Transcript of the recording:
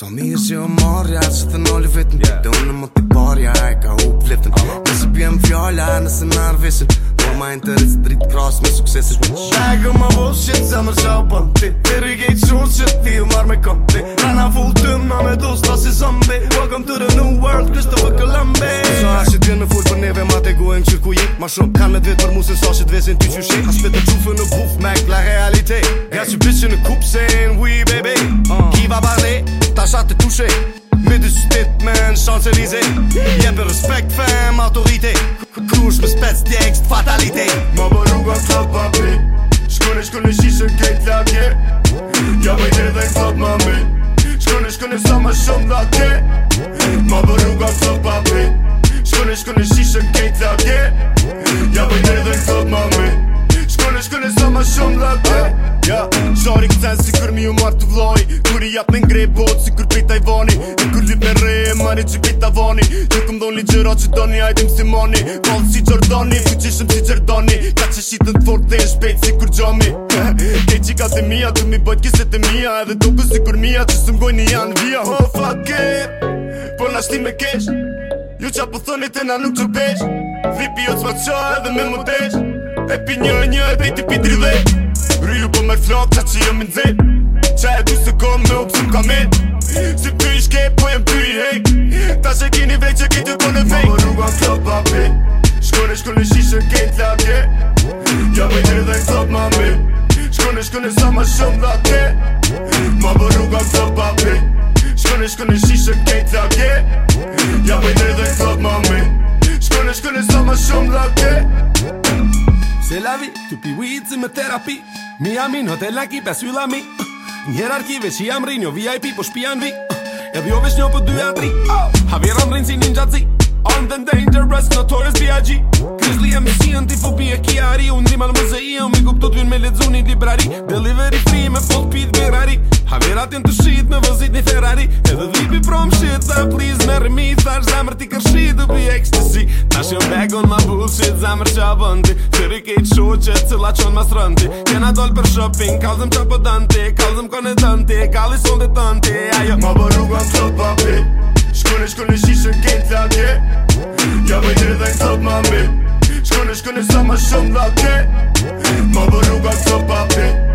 So mirë që o marja që të nëllë vetën yeah. Dhe unë më të parja e ka u pëlletën uh -huh. Nëse pjem fjalla nëse në arveshën Por ma interes dritë kras me suksesit wow. Shagë ma bullshit se mërë qa pën ti Ti rikej qurë që ti u marrë me këm ti wow. Rana full të ma me du sta si zombi Welcome to the new world, kështë të vëkë lëmbi Së so, ashtë ti në full për neve ma te guen qërë Ma shumë kanë me dvetë për musën sa so, që të vezin ty që shik Aspe të la realite Ja që bishë në kupë se we baby uh. Kiva barle tashat të tushe Me dy shtet me në shanse lize Jem për respekt fem autorite Kush me spec djekst fatalite Ma bo rruga papi Shkone shkone shishe kejt lakje Ja me dhe dhe në klap mami Shkone shkone sa ma shumë dhake Ma bo rruga papi Shkone shkone shishe kejt lakje Ja me dhe dhe në klap mami Shkone shkone sa ma shumë dhake Pari këtën si kur mi u marrë të vloj Kur i jatë me ngrej bot si kur pita i voni E kur lip me re e marri që pita voni Që këm dhoni gjëra që doni ajdim si moni Kallë si Gjordani, fuqishëm si Gjordani Ka që shitën të fort dhe e shpejt si kur gjami Te që ka të mija, të mi bëjt kise të mija Edhe duke si kur mija që së mgojni janë vija Oh fuck it, po nashti me kesh Ju qa po thoni të na nuk që pesh Vipi o të qa edhe me më desh E pi një një e pejti pi tri dhe me flotë që që jëmë në zinë Që e du se kom me u pësëm in Si për i shkep po jëmë për i hek Ta që kini vej që kitu ku po në vej Ma më rrugan flot papi Shkone shkone shishë kejt lakje Ja me herë dhe i flot mami Shkone shkone sa ma shumë dhake Ma më rrugan flot papi Shkone shkone shishë kejt lakje Ja me herë dhe i flot mami Shkone shkone sa ma shumë dhake Shkone shkone sa ma shumë dhake avi Tu pi uizi me terapi Mi amin hotel laki, pe syla mi Një hierarkive i jam rin VIP po shpia vi E vjo vesh një po dy a tri Javier on rin si ninja zi On the dangerous notorious B.I.G Grizzly e misi në e kiari Unë di malë muzei e unë mi kuptu t'vin me ledzu një librari Delivery free me full speed mirari Javier atin të shit me vëzit një Ferrari Edhe dhipi prom shit sa please me rëmi Thash zamër ti kërshit u bi ecstasy Tash jo bag on my bullshit zamër qabon ti kuqe cila qon mas rëndi Kena dol për shopping, kallëzëm qa për po dënti Kallëzëm kone dënti, kalli sun dhe tënti Ajo Ma për rrugën sot pa pi Shkone shkone shishën kejnë të atje Ja për jere dhe në sot ma mbi Shkone shkone sa ma shumë dhe atje Ma për rrugën sot pa pi